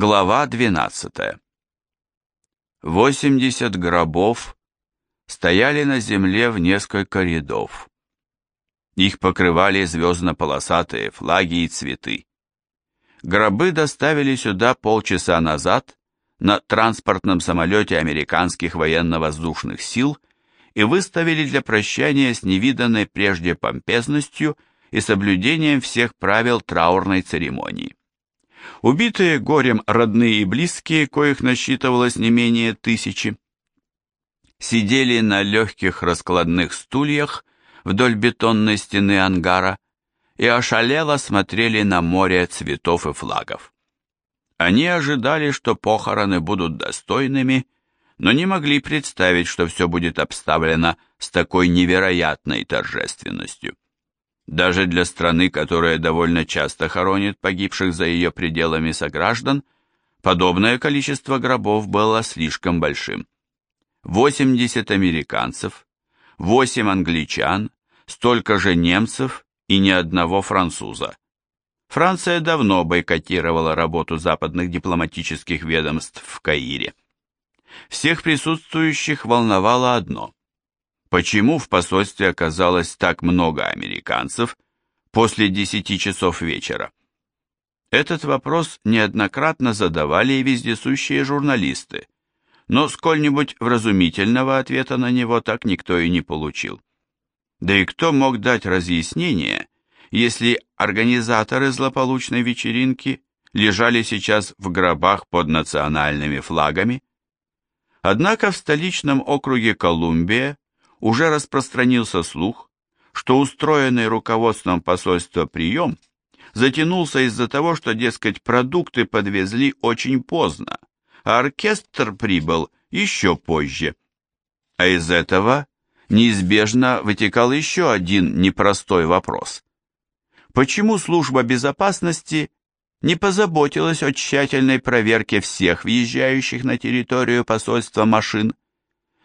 Глава 12. 80 гробов стояли на земле в несколько рядов. Их покрывали звездно-полосатые флаги и цветы. Гробы доставили сюда полчаса назад на транспортном самолете американских военно-воздушных сил и выставили для прощания с невиданной прежде помпезностью и соблюдением всех правил траурной церемонии. Убитые горем родные и близкие, коих насчитывалось не менее тысячи, сидели на легких раскладных стульях вдоль бетонной стены ангара и ошалело смотрели на море цветов и флагов. Они ожидали, что похороны будут достойными, но не могли представить, что все будет обставлено с такой невероятной торжественностью. Даже для страны, которая довольно часто хоронит погибших за ее пределами сограждан, подобное количество гробов было слишком большим. 80 американцев, 8 англичан, столько же немцев и ни одного француза. Франция давно бойкотировала работу западных дипломатических ведомств в Каире. Всех присутствующих волновало одно почему в посольстве оказалось так много американцев после 10 часов вечера. Этот вопрос неоднократно задавали и вездесущие журналисты, но сколь-нибудь вразумительного ответа на него так никто и не получил. Да и кто мог дать разъяснение, если организаторы злополучной вечеринки лежали сейчас в гробах под национальными флагами? Однако в столичном округе Колумбия уже распространился слух, что устроенный руководством посольства прием затянулся из-за того, что, дескать, продукты подвезли очень поздно, а оркестр прибыл еще позже. А из этого неизбежно вытекал еще один непростой вопрос. Почему служба безопасности не позаботилась о тщательной проверке всех въезжающих на территорию посольства машин?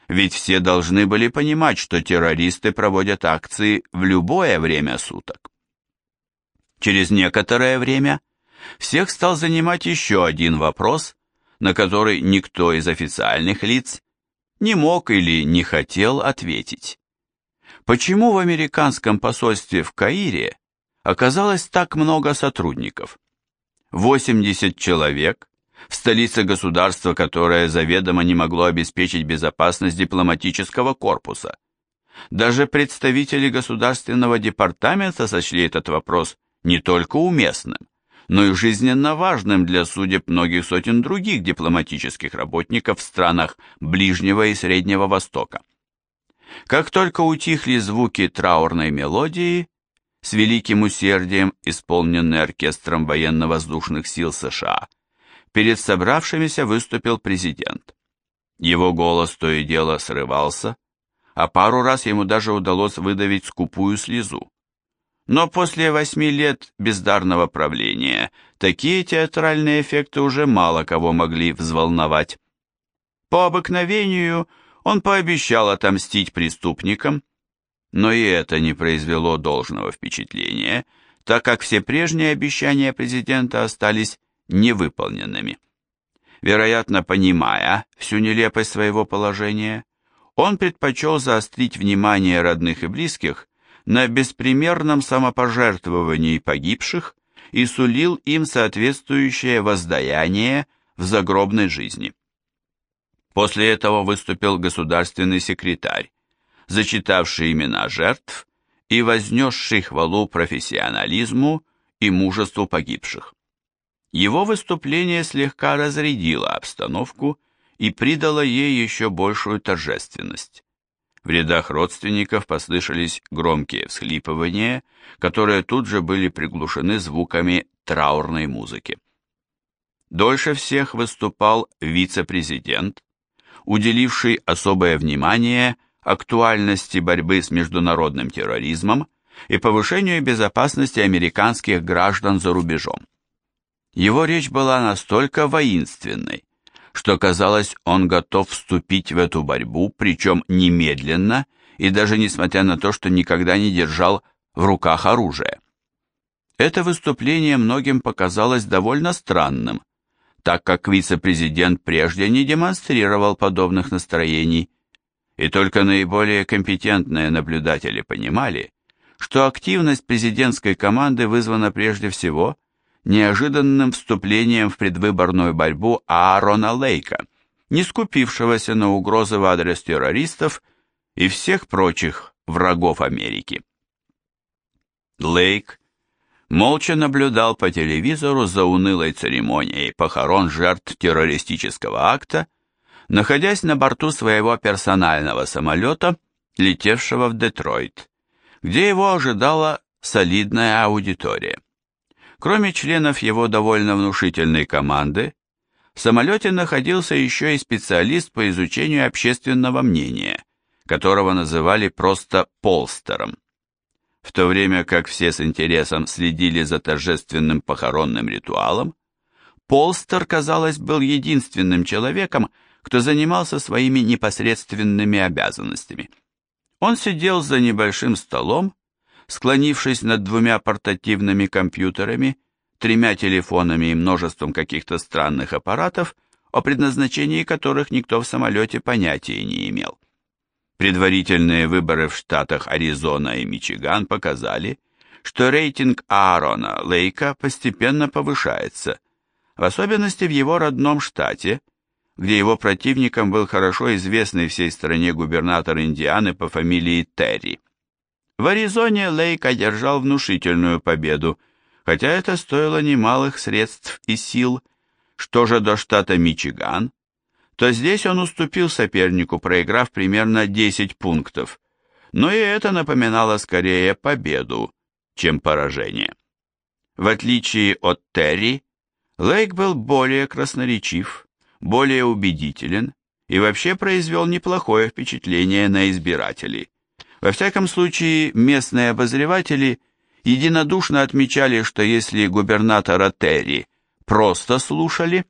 Ведь все должны были понимать, что террористы проводят акции в любое время суток. Через некоторое время всех стал занимать еще один вопрос, на который никто из официальных лиц не мог или не хотел ответить. Почему в американском посольстве в Каире оказалось так много сотрудников? 80 человек в столице государства, которое заведомо не могло обеспечить безопасность дипломатического корпуса. Даже представители Государственного департамента сочли этот вопрос не только уместным, но и жизненно важным для судеб многих сотен других дипломатических работников в странах Ближнего и Среднего Востока. Как только утихли звуки траурной мелодии, с великим усердием исполненный оркестром военно-воздушных сил США – Перед собравшимися выступил президент. Его голос то и дело срывался, а пару раз ему даже удалось выдавить скупую слезу. Но после восьми лет бездарного правления такие театральные эффекты уже мало кого могли взволновать. По обыкновению он пообещал отомстить преступникам, но и это не произвело должного впечатления, так как все прежние обещания президента остались невыполненными. Вероятно, понимая всю нелепость своего положения, он предпочел заострить внимание родных и близких на беспримерном самопожертвовании погибших и сулил им соответствующее воздаяние в загробной жизни. После этого выступил государственный секретарь, зачитавший имена жертв и вознесший хвалу профессионализму и мужеству погибших. Его выступление слегка разрядило обстановку и придало ей еще большую торжественность. В рядах родственников послышались громкие всхлипывания, которые тут же были приглушены звуками траурной музыки. Дольше всех выступал вице-президент, уделивший особое внимание актуальности борьбы с международным терроризмом и повышению безопасности американских граждан за рубежом. Его речь была настолько воинственной, что казалось, он готов вступить в эту борьбу, причем немедленно и даже несмотря на то, что никогда не держал в руках оружие. Это выступление многим показалось довольно странным, так как вице-президент прежде не демонстрировал подобных настроений, и только наиболее компетентные наблюдатели понимали, что активность президентской команды вызвана прежде всего неожиданным вступлением в предвыборную борьбу Аарона Лейка, не скупившегося на угрозы в адрес террористов и всех прочих врагов Америки. Лейк молча наблюдал по телевизору за унылой церемонией похорон жертв террористического акта, находясь на борту своего персонального самолета, летевшего в Детройт, где его ожидала солидная аудитория. Кроме членов его довольно внушительной команды, в самолете находился еще и специалист по изучению общественного мнения, которого называли просто Полстером. В то время как все с интересом следили за торжественным похоронным ритуалом, Полстер, казалось, был единственным человеком, кто занимался своими непосредственными обязанностями. Он сидел за небольшим столом, склонившись над двумя портативными компьютерами, тремя телефонами и множеством каких-то странных аппаратов, о предназначении которых никто в самолете понятия не имел. Предварительные выборы в штатах Аризона и Мичиган показали, что рейтинг Аарона Лейка постепенно повышается, в особенности в его родном штате, где его противником был хорошо известный всей стране губернатор Индианы по фамилии Терри. В Аризоне Лейк одержал внушительную победу, хотя это стоило немалых средств и сил. Что же до штата Мичиган, то здесь он уступил сопернику, проиграв примерно 10 пунктов. Но и это напоминало скорее победу, чем поражение. В отличие от Терри, Лейк был более красноречив, более убедителен и вообще произвел неплохое впечатление на избирателей. Во всяком случае, местные обозреватели единодушно отмечали, что если губернатора Терри просто слушали,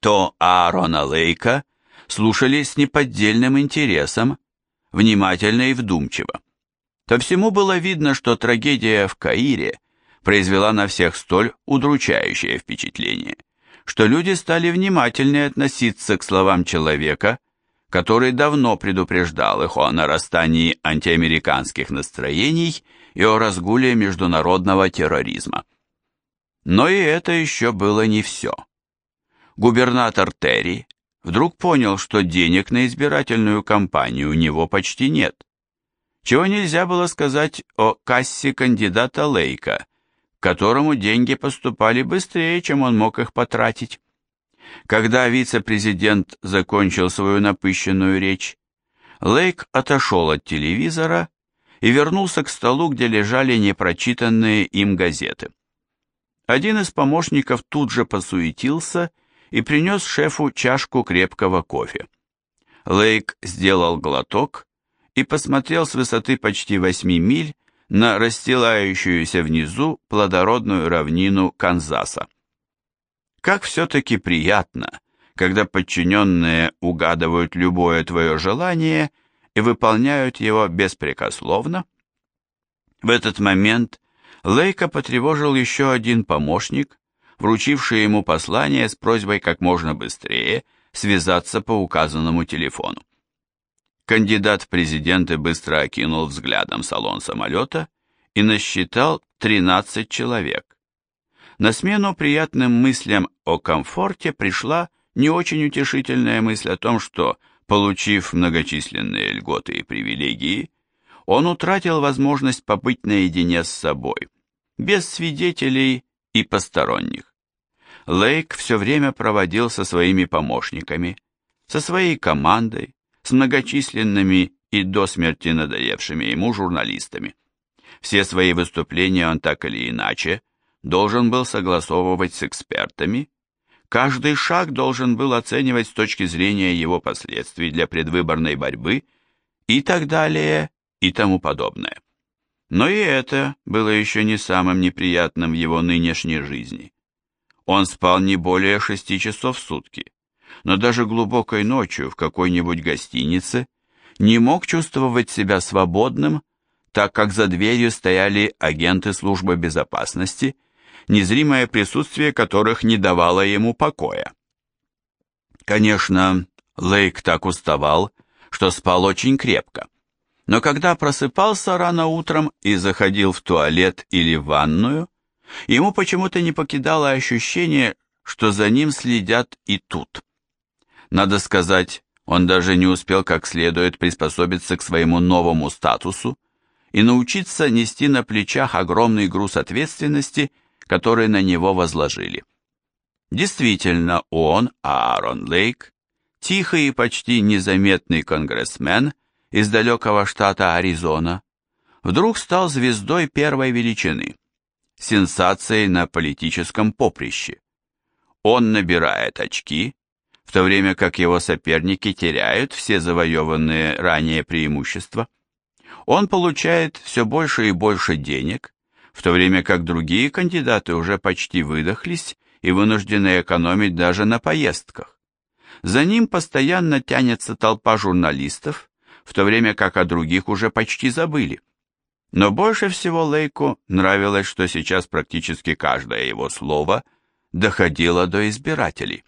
то Аарона Лейка слушали с неподдельным интересом, внимательно и вдумчиво. По всему было видно, что трагедия в Каире произвела на всех столь удручающее впечатление что люди стали внимательнее относиться к словам человека, который давно предупреждал их о нарастании антиамериканских настроений и о разгуле международного терроризма. Но и это еще было не все. Губернатор Терри вдруг понял, что денег на избирательную кампанию у него почти нет, чего нельзя было сказать о кассе кандидата Лейка – которому деньги поступали быстрее, чем он мог их потратить. Когда вице-президент закончил свою напыщенную речь, Лейк отошел от телевизора и вернулся к столу, где лежали непрочитанные им газеты. Один из помощников тут же посуетился и принес шефу чашку крепкого кофе. Лейк сделал глоток и посмотрел с высоты почти восьми миль на расстилающуюся внизу плодородную равнину Канзаса. Как все-таки приятно, когда подчиненные угадывают любое твое желание и выполняют его беспрекословно. В этот момент Лейка потревожил еще один помощник, вручивший ему послание с просьбой как можно быстрее связаться по указанному телефону. Кандидат в президенты быстро окинул взглядом салон самолета и насчитал 13 человек. На смену приятным мыслям о комфорте пришла не очень утешительная мысль о том, что, получив многочисленные льготы и привилегии, он утратил возможность побыть наедине с собой, без свидетелей и посторонних. Лейк все время проводил со своими помощниками, со своей командой, с многочисленными и до смерти надоевшими ему журналистами. Все свои выступления он так или иначе должен был согласовывать с экспертами, каждый шаг должен был оценивать с точки зрения его последствий для предвыборной борьбы и так далее и тому подобное. Но и это было еще не самым неприятным в его нынешней жизни. Он спал не более шести часов в сутки но даже глубокой ночью в какой-нибудь гостинице не мог чувствовать себя свободным, так как за дверью стояли агенты службы безопасности, незримое присутствие которых не давало ему покоя. Конечно, Лейк так уставал, что спал очень крепко. Но когда просыпался рано утром и заходил в туалет или в ванную, ему почему-то не покидало ощущение, что за ним следят и тут. Надо сказать, он даже не успел как следует приспособиться к своему новому статусу и научиться нести на плечах огромный груз ответственности, который на него возложили. Действительно, он, Аарон Лейк, тихий и почти незаметный конгрессмен из далекого штата Аризона, вдруг стал звездой первой величины, сенсацией на политическом поприще. Он набирает очки, в то время как его соперники теряют все завоеванные ранее преимущества. Он получает все больше и больше денег, в то время как другие кандидаты уже почти выдохлись и вынуждены экономить даже на поездках. За ним постоянно тянется толпа журналистов, в то время как о других уже почти забыли. Но больше всего Лейку нравилось, что сейчас практически каждое его слово доходило до избирателей.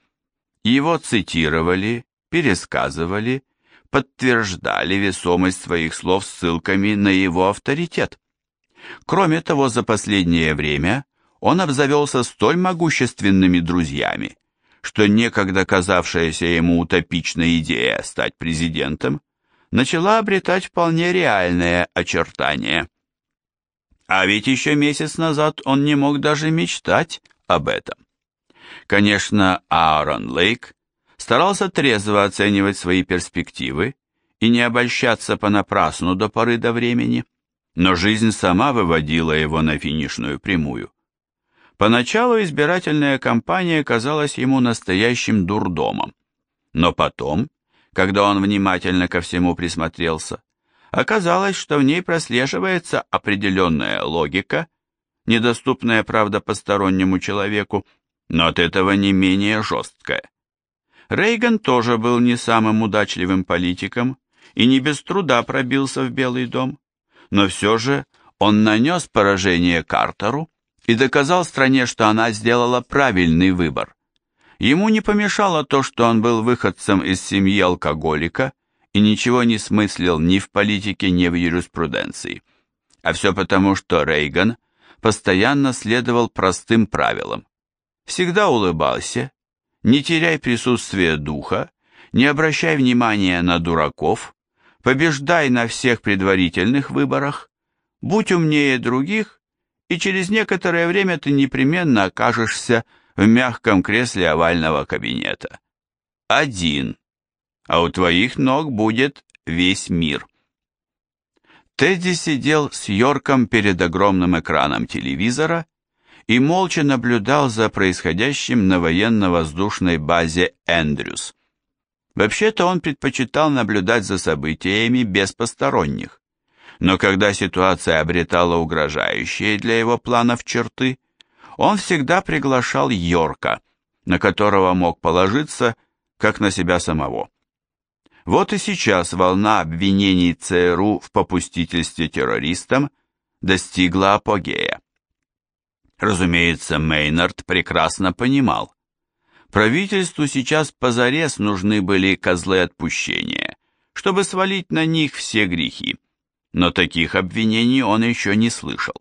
Его цитировали, пересказывали, подтверждали весомость своих слов ссылками на его авторитет. Кроме того, за последнее время он обзавелся столь могущественными друзьями, что некогда казавшаяся ему утопичная идея стать президентом начала обретать вполне реальные очертания. А ведь еще месяц назад он не мог даже мечтать об этом. Конечно, Аарон Лейк старался трезво оценивать свои перспективы и не обольщаться понапрасну до поры до времени, но жизнь сама выводила его на финишную прямую. Поначалу избирательная кампания казалась ему настоящим дурдомом, но потом, когда он внимательно ко всему присмотрелся, оказалось, что в ней прослеживается определенная логика, недоступная, правда, постороннему человеку, но от этого не менее жесткая. Рейган тоже был не самым удачливым политиком и не без труда пробился в Белый дом, но все же он нанес поражение Картеру и доказал стране, что она сделала правильный выбор. Ему не помешало то, что он был выходцем из семьи алкоголика и ничего не смыслил ни в политике, ни в юриспруденции. А все потому, что Рейган постоянно следовал простым правилам всегда улыбался, не теряй присутствие духа, не обращай внимания на дураков, побеждай на всех предварительных выборах, будь умнее других, и через некоторое время ты непременно окажешься в мягком кресле овального кабинета. Один, а у твоих ног будет весь мир. Тедди сидел с Йорком перед огромным экраном телевизора и молча наблюдал за происходящим на военно-воздушной базе Эндрюс. Вообще-то он предпочитал наблюдать за событиями без посторонних. Но когда ситуация обретала угрожающие для его планов черты, он всегда приглашал Йорка, на которого мог положиться, как на себя самого. Вот и сейчас волна обвинений ЦРУ в попустительстве террористам достигла апогея. Разумеется, Мейнард прекрасно понимал. Правительству сейчас позарез нужны были козлы отпущения, чтобы свалить на них все грехи. Но таких обвинений он еще не слышал.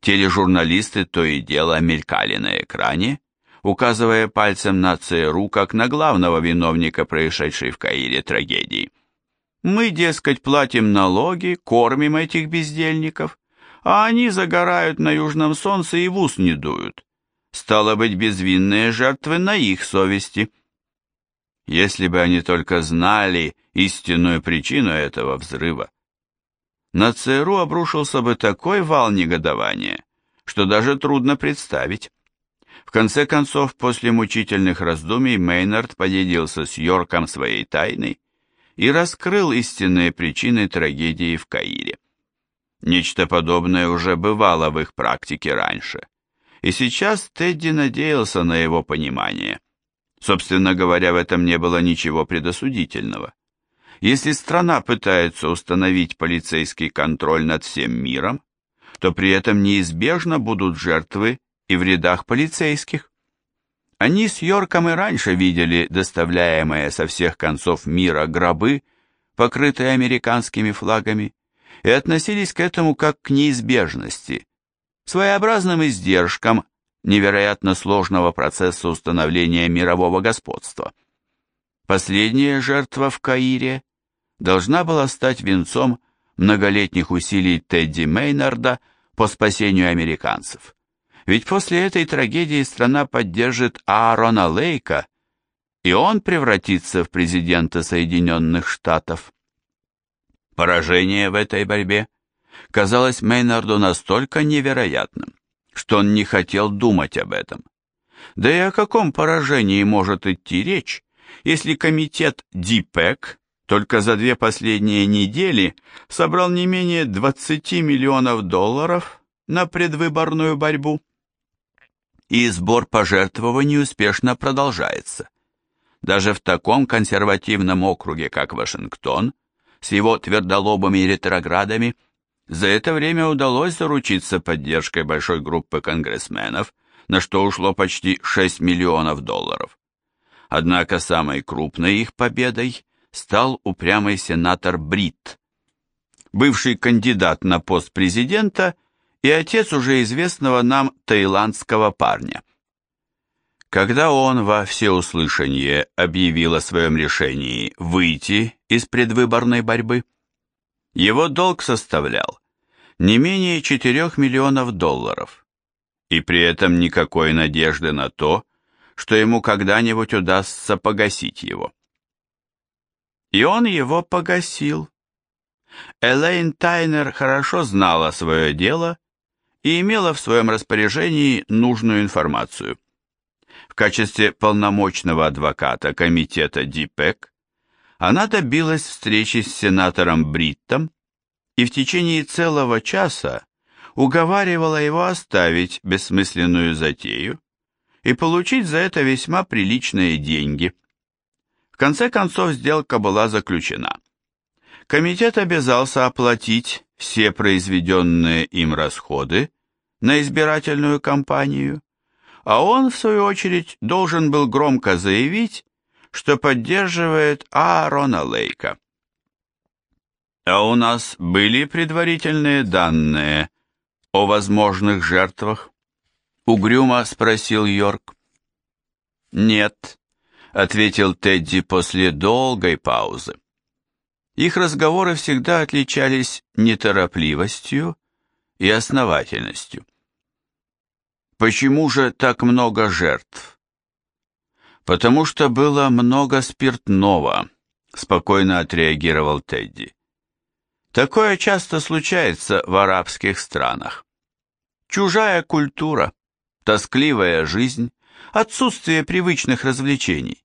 Тележурналисты то и дело мелькали на экране, указывая пальцем на ЦРУ как на главного виновника происшедшей в Каире трагедии. Мы, дескать, платим налоги, кормим этих бездельников, а они загорают на южном солнце и в ус не дуют. Стало быть, безвинные жертвы на их совести. Если бы они только знали истинную причину этого взрыва. На ЦРУ обрушился бы такой вал негодования, что даже трудно представить. В конце концов, после мучительных раздумий, Мейнард поделился с Йорком своей тайной и раскрыл истинные причины трагедии в Каире. Нечто подобное уже бывало в их практике раньше. И сейчас Тедди надеялся на его понимание. Собственно говоря, в этом не было ничего предосудительного. Если страна пытается установить полицейский контроль над всем миром, то при этом неизбежно будут жертвы и в рядах полицейских. Они с Йорком и раньше видели доставляемые со всех концов мира гробы, покрытые американскими флагами, и относились к этому как к неизбежности, своеобразным издержкам невероятно сложного процесса установления мирового господства. Последняя жертва в Каире должна была стать венцом многолетних усилий Тедди Мейнарда по спасению американцев. Ведь после этой трагедии страна поддержит Аарона Лейка, и он превратится в президента Соединенных Штатов. Поражение в этой борьбе казалось Мейнарду настолько невероятным, что он не хотел думать об этом. Да и о каком поражении может идти речь, если комитет ДИПЭК только за две последние недели собрал не менее 20 миллионов долларов на предвыборную борьбу? И сбор пожертвований успешно продолжается. Даже в таком консервативном округе, как Вашингтон, с его твердолобыми ретроградами, за это время удалось заручиться поддержкой большой группы конгрессменов, на что ушло почти 6 миллионов долларов. Однако самой крупной их победой стал упрямый сенатор Брит, бывший кандидат на пост президента и отец уже известного нам таиландского парня. Когда он во всеуслышание объявил о своем решении выйти из предвыборной борьбы, его долг составлял не менее 4 миллионов долларов, и при этом никакой надежды на то, что ему когда-нибудь удастся погасить его. И он его погасил. Элейн Тайнер хорошо знала свое дело и имела в своем распоряжении нужную информацию – в качестве полномочного адвоката комитета ДИПЭК она добилась встречи с сенатором Бриттом и в течение целого часа уговаривала его оставить бессмысленную затею и получить за это весьма приличные деньги. В конце концов сделка была заключена. Комитет обязался оплатить все произведенные им расходы на избирательную кампанию, а он, в свою очередь, должен был громко заявить, что поддерживает Аарона Лейка. А у нас были предварительные данные о возможных жертвах? Угрюмо спросил Йорк. Нет, ответил Тедди после долгой паузы. Их разговоры всегда отличались неторопливостью и основательностью. Почему же так много жертв? Потому что было много спиртного, спокойно отреагировал Тедди. Такое часто случается в арабских странах. Чужая культура, тоскливая жизнь, отсутствие привычных развлечений.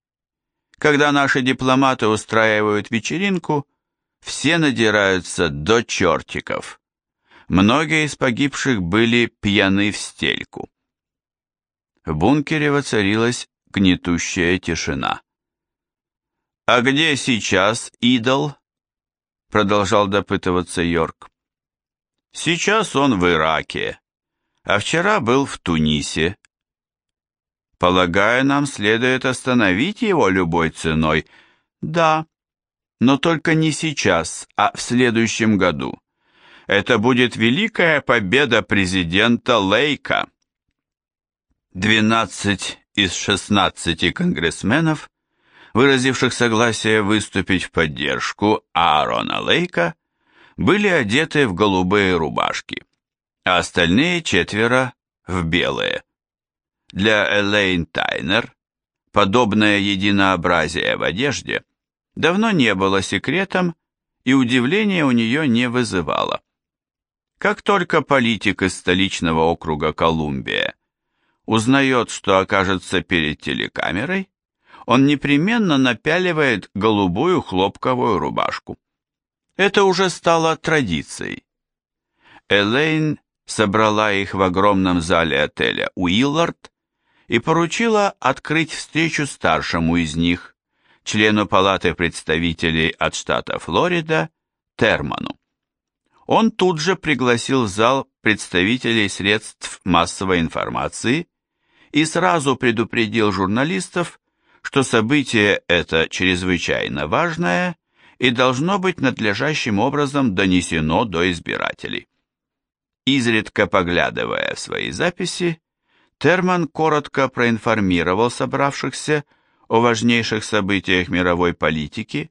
Когда наши дипломаты устраивают вечеринку, все надираются до чертиков. Многие из погибших были пьяны в стельку. В бункере воцарилась гнетущая тишина. «А где сейчас идол?» Продолжал допытываться Йорк. «Сейчас он в Ираке, а вчера был в Тунисе. Полагаю, нам следует остановить его любой ценой. Да, но только не сейчас, а в следующем году. Это будет великая победа президента Лейка». 12 из 16 конгрессменов, выразивших согласие выступить в поддержку Аарона Лейка, были одеты в голубые рубашки, а остальные четверо в белые. Для Элейн Тайнер подобное единообразие в одежде давно не было секретом и удивления у нее не вызывало. Как только политик из столичного округа Колумбия узнает, что окажется перед телекамерой, он непременно напяливает голубую хлопковую рубашку. Это уже стало традицией. Элейн собрала их в огромном зале отеля Уиллард и поручила открыть встречу старшему из них, члену палаты представителей от штата Флорида, Терману. он тут же пригласил в зал представителей средств массовой информации и сразу предупредил журналистов, что событие это чрезвычайно важное и должно быть надлежащим образом донесено до избирателей. Изредка поглядывая в свои записи, Терман коротко проинформировал собравшихся о важнейших событиях мировой политики,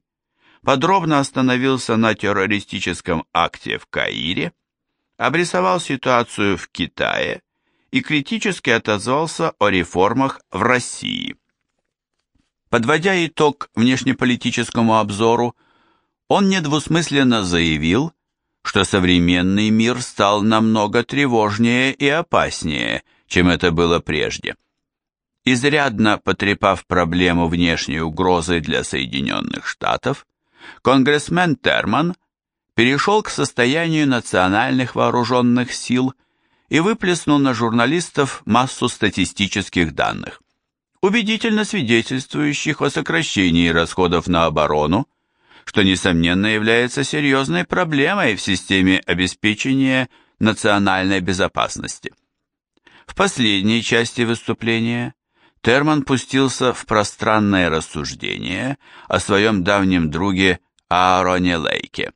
подробно остановился на террористическом акте в Каире, обрисовал ситуацию в Китае и критически отозвался о реформах в России. Подводя итог внешнеполитическому обзору, он недвусмысленно заявил, что современный мир стал намного тревожнее и опаснее, чем это было прежде. Изрядно потрепав проблему внешней угрозы для Соединенных Штатов, конгрессмен Терман перешел к состоянию национальных вооруженных сил и выплеснул на журналистов массу статистических данных, убедительно свидетельствующих о сокращении расходов на оборону, что, несомненно, является серьезной проблемой в системе обеспечения национальной безопасности. В последней части выступления Терман пустился в пространное рассуждение о своем давнем друге Аароне Лейке.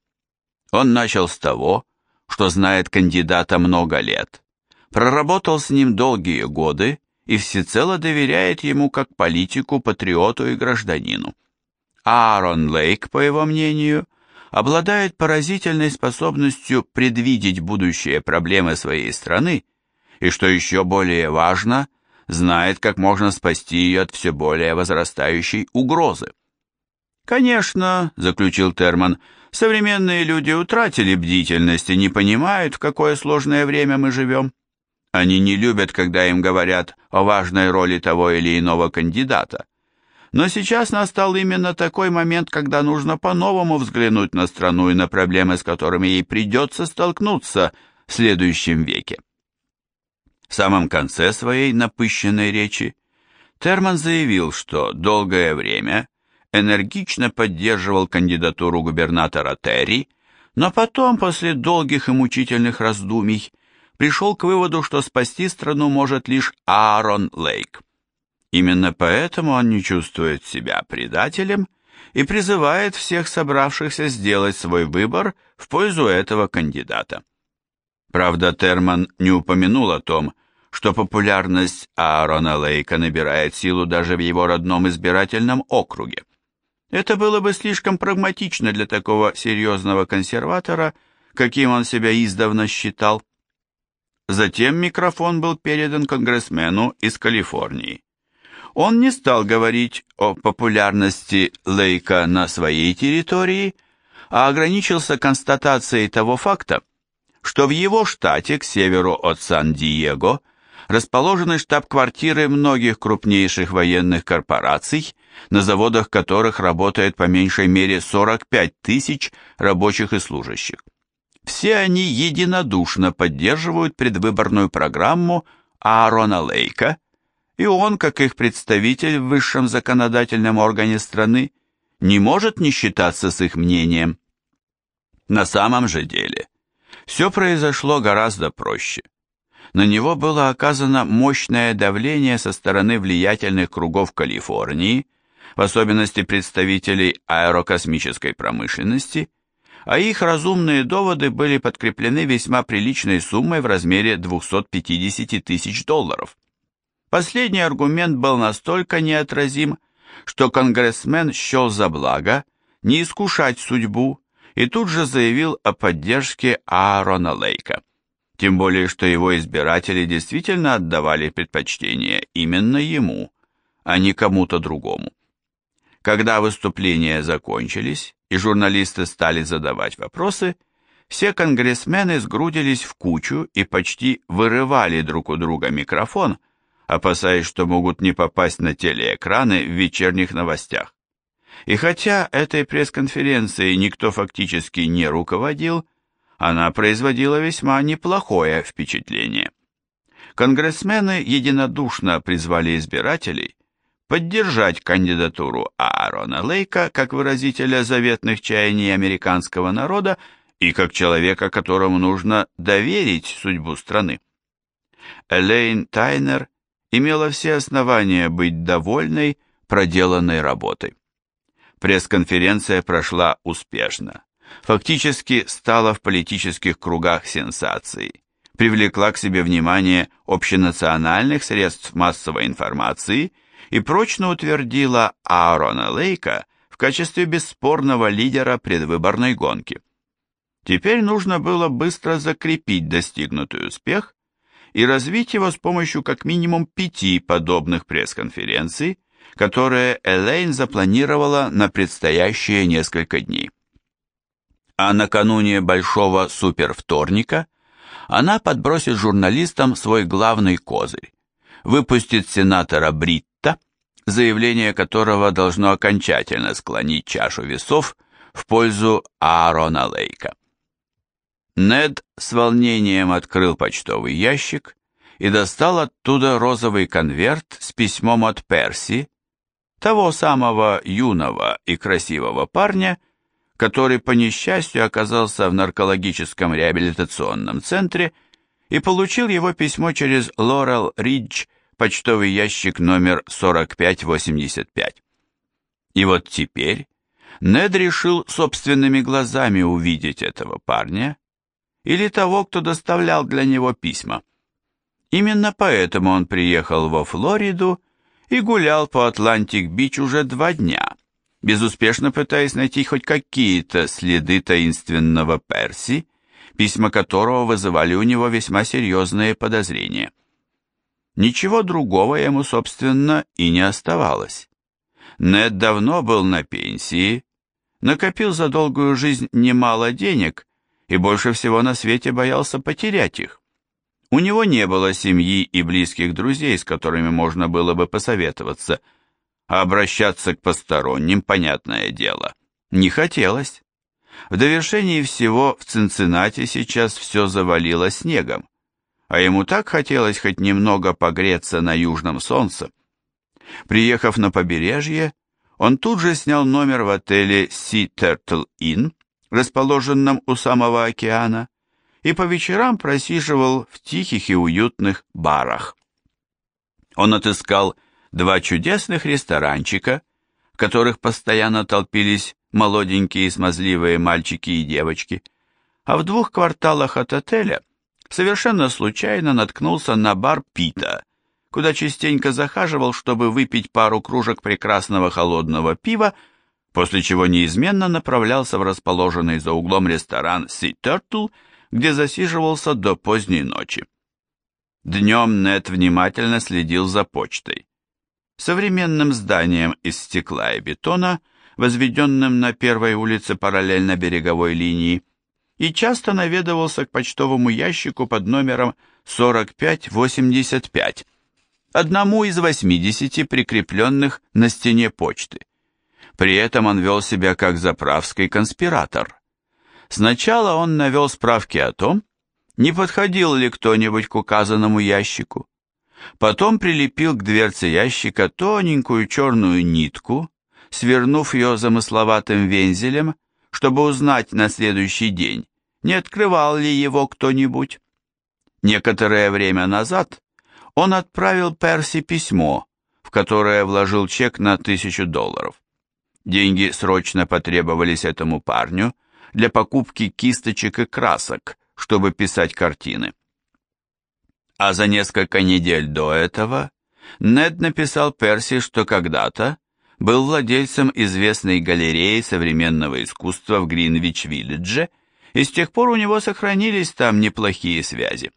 Он начал с того, что знает кандидата много лет, проработал с ним долгие годы и всецело доверяет ему как политику, патриоту и гражданину. Аарон Лейк, по его мнению, обладает поразительной способностью предвидеть будущие проблемы своей страны и, что еще более важно, знает, как можно спасти ее от все более возрастающей угрозы. «Конечно», — заключил Терман, — «современные люди утратили бдительность и не понимают, в какое сложное время мы живем. Они не любят, когда им говорят о важной роли того или иного кандидата. Но сейчас настал именно такой момент, когда нужно по-новому взглянуть на страну и на проблемы, с которыми ей придется столкнуться в следующем веке. В самом конце своей напыщенной речи Терман заявил, что долгое время энергично поддерживал кандидатуру губернатора Терри, но потом, после долгих и мучительных раздумий, пришел к выводу, что спасти страну может лишь Аарон Лейк. Именно поэтому он не чувствует себя предателем и призывает всех собравшихся сделать свой выбор в пользу этого кандидата. Правда, Терман не упомянул о том, что популярность Аарона Лейка набирает силу даже в его родном избирательном округе. Это было бы слишком прагматично для такого серьезного консерватора, каким он себя издавна считал. Затем микрофон был передан конгрессмену из Калифорнии. Он не стал говорить о популярности Лейка на своей территории, а ограничился констатацией того факта, что в его штате к северу от Сан-Диего расположены штаб-квартиры многих крупнейших военных корпораций, на заводах которых работает по меньшей мере 45 тысяч рабочих и служащих. Все они единодушно поддерживают предвыборную программу Аарона Лейка – и он, как их представитель в высшем законодательном органе страны, не может не считаться с их мнением. На самом же деле, все произошло гораздо проще. На него было оказано мощное давление со стороны влиятельных кругов Калифорнии, в особенности представителей аэрокосмической промышленности, а их разумные доводы были подкреплены весьма приличной суммой в размере 250 тысяч долларов. Последний аргумент был настолько неотразим, что конгрессмен счел за благо не искушать судьбу и тут же заявил о поддержке Аарона Лейка. Тем более, что его избиратели действительно отдавали предпочтение именно ему, а не кому-то другому. Когда выступления закончились и журналисты стали задавать вопросы, все конгрессмены сгрудились в кучу и почти вырывали друг у друга микрофон, опасаясь, что могут не попасть на телеэкраны в вечерних новостях. И хотя этой пресс-конференцией никто фактически не руководил, она производила весьма неплохое впечатление. Конгрессмены единодушно призвали избирателей поддержать кандидатуру Аарона Лейка как выразителя заветных чаяний американского народа и как человека, которому нужно доверить судьбу страны. Элейн Тайнер имела все основания быть довольной проделанной работой. Пресс-конференция прошла успешно. Фактически стала в политических кругах сенсацией. Привлекла к себе внимание общенациональных средств массовой информации и прочно утвердила Аарона Лейка в качестве бесспорного лидера предвыборной гонки. Теперь нужно было быстро закрепить достигнутый успех и развить его с помощью как минимум пяти подобных пресс-конференций, которые Элейн запланировала на предстоящие несколько дней. А накануне большого супервторника она подбросит журналистам свой главный козырь, выпустит сенатора Бритта, заявление которого должно окончательно склонить чашу весов в пользу Аарона Лейка. Нед с волнением открыл почтовый ящик и достал оттуда розовый конверт с письмом от Перси, того самого юного и красивого парня, который по несчастью оказался в наркологическом реабилитационном центре и получил его письмо через Лорел Ридж, почтовый ящик номер 4585. И вот теперь Нед решил собственными глазами увидеть этого парня или того, кто доставлял для него письма. Именно поэтому он приехал во Флориду и гулял по Атлантик-Бич уже два дня, безуспешно пытаясь найти хоть какие-то следы таинственного Перси, письма которого вызывали у него весьма серьезные подозрения. Ничего другого ему, собственно, и не оставалось. Нед давно был на пенсии, накопил за долгую жизнь немало денег и больше всего на свете боялся потерять их. У него не было семьи и близких друзей, с которыми можно было бы посоветоваться, а обращаться к посторонним, понятное дело, не хотелось. В довершении всего в Цинциннати сейчас все завалило снегом, а ему так хотелось хоть немного погреться на южном солнце. Приехав на побережье, он тут же снял номер в отеле Sea Turtle Inn, расположенном у самого океана, и по вечерам просиживал в тихих и уютных барах. Он отыскал два чудесных ресторанчика, в которых постоянно толпились молоденькие смазливые мальчики и девочки, а в двух кварталах от отеля совершенно случайно наткнулся на бар Пита, куда частенько захаживал, чтобы выпить пару кружек прекрасного холодного пива, после чего неизменно направлялся в расположенный за углом ресторан Sea Turtle где засиживался до поздней ночи. Днем Нед внимательно следил за почтой. Современным зданием из стекла и бетона, возведенным на первой улице параллельно береговой линии, и часто наведывался к почтовому ящику под номером 4585, одному из 80 прикрепленных на стене почты. При этом он вел себя как заправский конспиратор. Сначала он навел справки о том, не подходил ли кто-нибудь к указанному ящику. Потом прилепил к дверце ящика тоненькую черную нитку, свернув ее замысловатым вензелем, чтобы узнать на следующий день, не открывал ли его кто-нибудь. Некоторое время назад он отправил Перси письмо, в которое вложил чек на тысячу долларов. Деньги срочно потребовались этому парню, для покупки кисточек и красок, чтобы писать картины. А за несколько недель до этого Нед написал Перси, что когда-то был владельцем известной галереи современного искусства в Гринвич-Виллидже, и с тех пор у него сохранились там неплохие связи.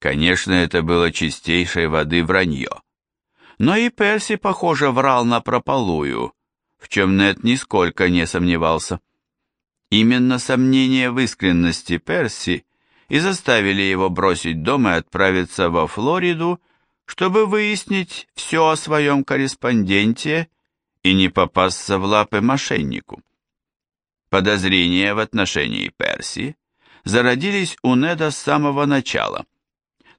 Конечно, это было чистейшей воды вранье. Но и Перси, похоже, врал напропалую, в чем Нед нисколько не сомневался. Именно сомнения в искренности Перси и заставили его бросить дом и отправиться во Флориду, чтобы выяснить все о своем корреспонденте и не попасться в лапы мошеннику. Подозрения в отношении Перси зародились у Неда с самого начала,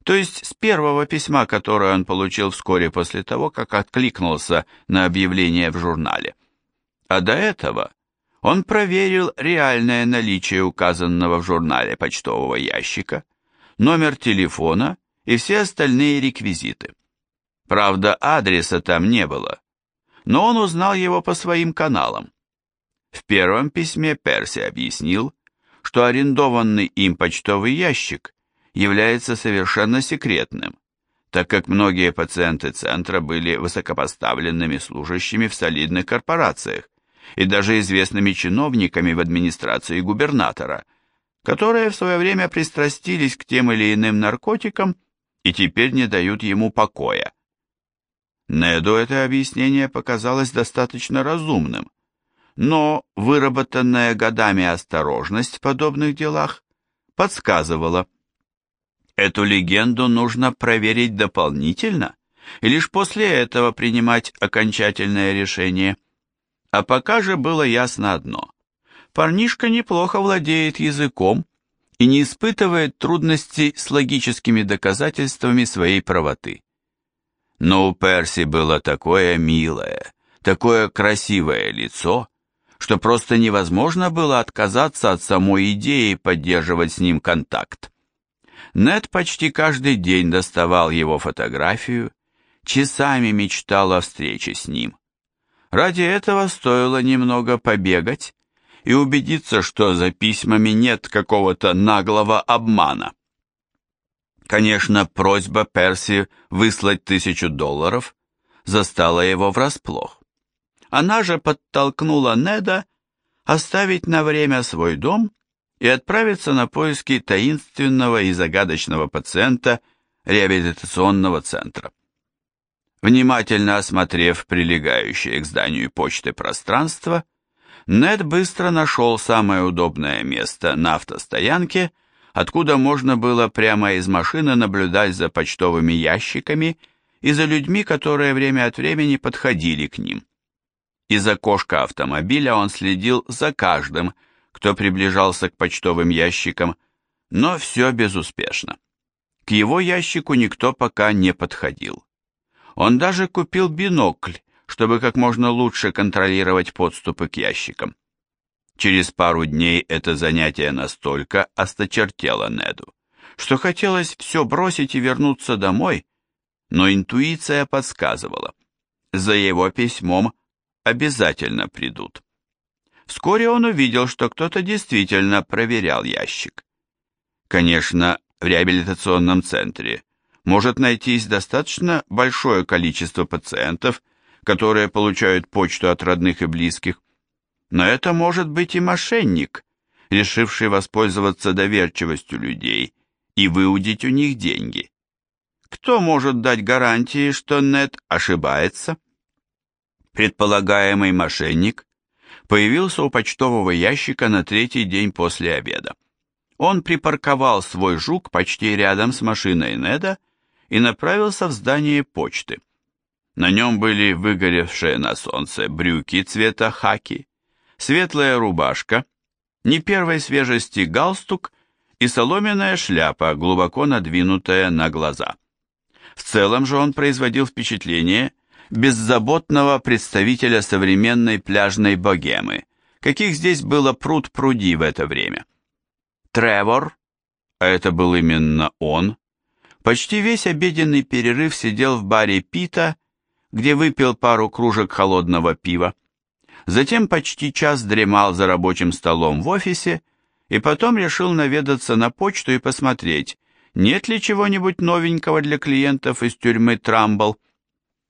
то есть с первого письма, которое он получил вскоре после того, как откликнулся на объявление в журнале. А до этого Он проверил реальное наличие указанного в журнале почтового ящика, номер телефона и все остальные реквизиты. Правда, адреса там не было, но он узнал его по своим каналам. В первом письме Перси объяснил, что арендованный им почтовый ящик является совершенно секретным, так как многие пациенты центра были высокопоставленными служащими в солидных корпорациях и даже известными чиновниками в администрации губернатора, которые в свое время пристрастились к тем или иным наркотикам и теперь не дают ему покоя. Неду это объяснение показалось достаточно разумным, но выработанная годами осторожность в подобных делах подсказывала, эту легенду нужно проверить дополнительно и лишь после этого принимать окончательное решение. А пока же было ясно одно. Парнишка неплохо владеет языком и не испытывает трудностей с логическими доказательствами своей правоты. Но у Перси было такое милое, такое красивое лицо, что просто невозможно было отказаться от самой идеи поддерживать с ним контакт. Нед почти каждый день доставал его фотографию, часами мечтал о встрече с ним. Ради этого стоило немного побегать и убедиться, что за письмами нет какого-то наглого обмана. Конечно, просьба Перси выслать тысячу долларов застала его врасплох. Она же подтолкнула Неда оставить на время свой дом и отправиться на поиски таинственного и загадочного пациента реабилитационного центра. Внимательно осмотрев прилегающее к зданию почты пространство, Нед быстро нашел самое удобное место на автостоянке – откуда можно было прямо из машины наблюдать за почтовыми ящиками и за людьми, которые время от времени подходили к ним. Из окошка автомобиля он следил за каждым, кто приближался к почтовым ящикам, но все безуспешно. К его ящику никто пока не подходил. Он даже купил бинокль, чтобы как можно лучше контролировать подступы к ящикам. Через пару дней это занятие настолько осточертело Неду, что хотелось все бросить и вернуться домой, но интуиция подсказывала. За его письмом обязательно придут. Вскоре он увидел, что кто-то действительно проверял ящик. Конечно, в реабилитационном центре может найтись достаточно большое количество пациентов, которые получают почту от родных и близких, но это может быть и мошенник, решивший воспользоваться доверчивостью людей и выудить у них деньги. Кто может дать гарантии, что Нет ошибается? Предполагаемый мошенник появился у почтового ящика на третий день после обеда. Он припарковал свой жук почти рядом с машиной Неда и направился в здание почты. На нем были выгоревшие на солнце брюки цвета хаки, светлая рубашка, не первой свежести галстук и соломенная шляпа, глубоко надвинутая на глаза. В целом же он производил впечатление беззаботного представителя современной пляжной богемы, каких здесь было пруд пруди в это время. Тревор, а это был именно он, почти весь обеденный перерыв сидел в баре Пита, где выпил пару кружек холодного пива. Затем почти час дремал за рабочим столом в офисе и потом решил наведаться на почту и посмотреть, нет ли чего-нибудь новенького для клиентов из тюрьмы Трамбл.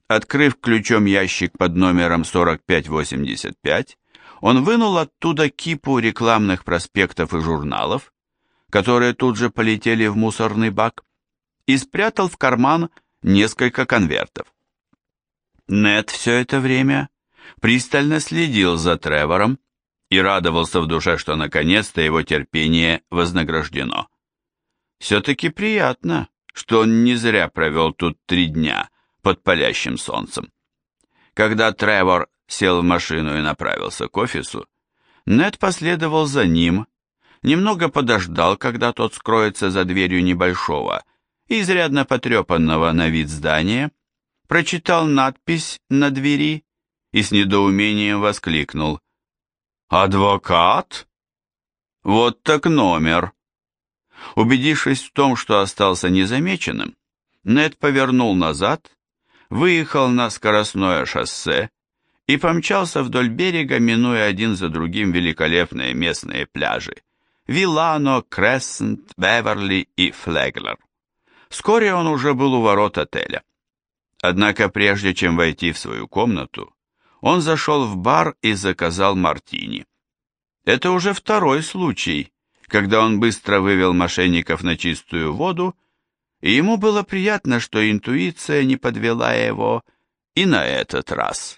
Открыв ключом ящик под номером 4585, он вынул оттуда кипу рекламных проспектов и журналов, которые тут же полетели в мусорный бак, и спрятал в карман несколько конвертов. Нет все это время пристально следил за Тревором и радовался в душе, что наконец-то его терпение вознаграждено. Все-таки приятно, что он не зря провел тут три дня под палящим солнцем. Когда Тревор сел в машину и направился к офису, Нед последовал за ним, немного подождал, когда тот скроется за дверью небольшого, изрядно потрепанного на вид здания, прочитал надпись на двери и с недоумением воскликнул. «Адвокат? Вот так номер!» Убедившись в том, что остался незамеченным, Нед повернул назад, выехал на скоростное шоссе и помчался вдоль берега, минуя один за другим великолепные местные пляжи – Вилано, Крессент, Беверли и Флеглер. Вскоре он уже был у ворот отеля. Однако прежде чем войти в свою комнату, он зашел в бар и заказал мартини. Это уже второй случай, когда он быстро вывел мошенников на чистую воду, и ему было приятно, что интуиция не подвела его и на этот раз.